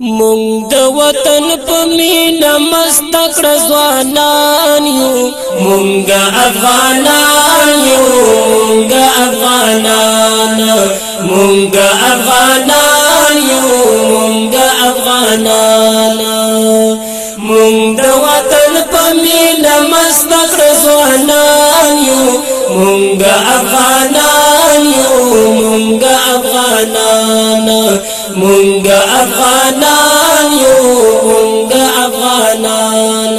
مونږ د وطن په مینا مست کړ ځوانان یو مونږ افغانان یو مونږ افغانان مونږ افغانان یو مونږ افغانان مونږ د وطن په مینا مست کړ ځوانان یو مونږ افغانان یو مونږ مونږ افغانان یو مونږ افغانان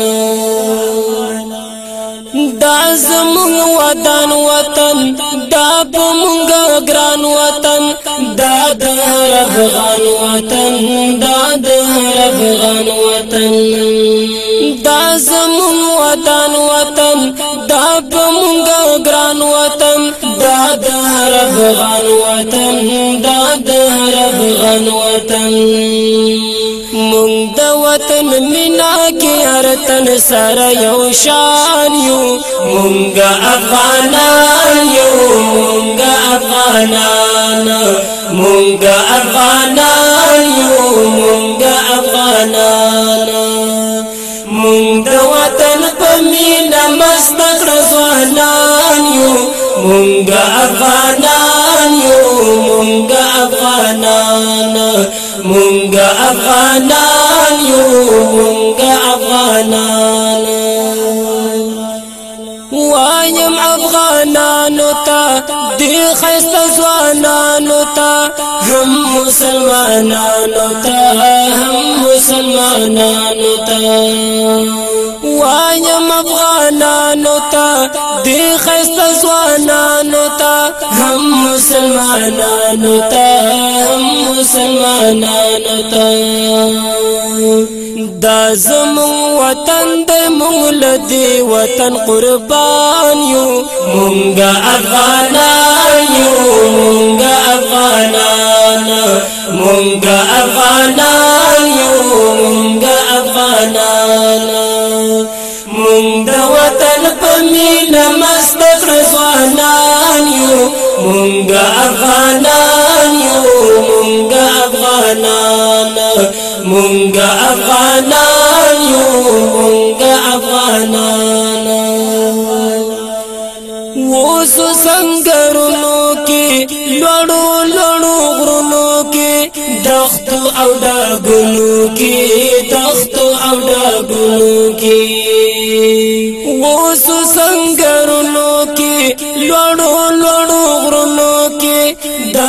دا زمونږ وطن وطن دا په مونږ ګران وطن دا د افغان وطن دا د افغان وطن دا زمونږ وطن وطن دا په مونږ ګران وطن افغان وطن دا د هر افغان وطن مونږ د وطن مینا کې هر تن سره یو شان یو مونږ افغانان یو مونږ افغانان مونږ افغانان یو مونږ افغانان مونږ د وطن په مینا مست ځوانان یو مونږ افغانان یو مونږ افغانان مونږ افغانان یو مونږ افغانان وایم افغانانو اصلي خيسته ځوانانو ته هم مسلمانانو ته هم مسلمانانو ته وایم افغانانو ته دی خسته ځوانانو ته هم مسلمانانو ته هم مسلمانانو ته دا زمون وطن د مول دی وطن قربان یو مونږه افغانان یو مونږه افغانان مونږه افغانان یو مونږه افغانان مونږ د وطن په مینه مست ځوانان یو مونږه افغانان یو مونږه افغانان مونږ افغانان یو مونږ افغانان وس سنگرونو کې لړو لړو غرونو کې دخت او داګلو کې دخت او داګلو کې وس سنگرونو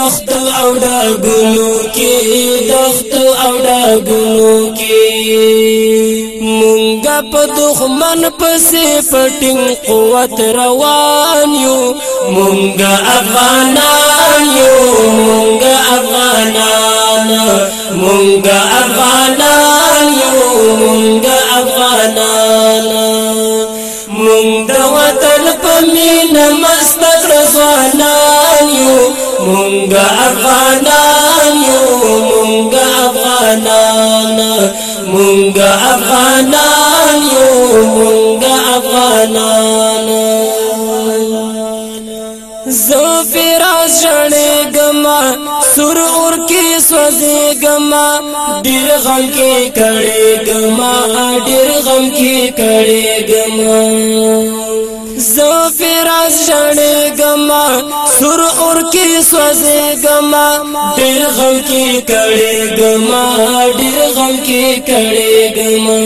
دخت او ډګلو کې دخت او ډګلو کې مونږه په دښمن پسې پټین قوت روان یو مونږه افغانان یو مونږه افغانان مونږه افغانان یو مونږه افغانان مونږ د وطن په مینه مونږ افغانان یو مونږ افغانان مونږ افغانان یو مونږ افغانان زو فراز جړې ګما سر اور کې سوځي ګما ډېر غم کې کړې ګما ډېر غم کې کړې ګما زو فراز جړې ګما سر اور کې سوځې ګما ډېر غم کې کړې ګما ډېر غم کې کړې ګما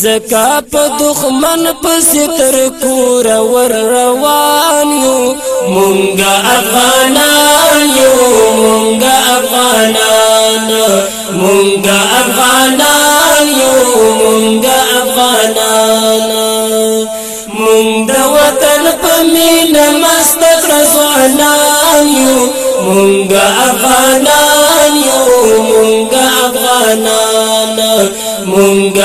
زکا په دښمن په ستر کور ور روان یو مونږه افغانان یو مونږه افغانان مونږه افغانان یو مين مست خزانان یو مونږ افغانان یو مونږ افغانان مونږ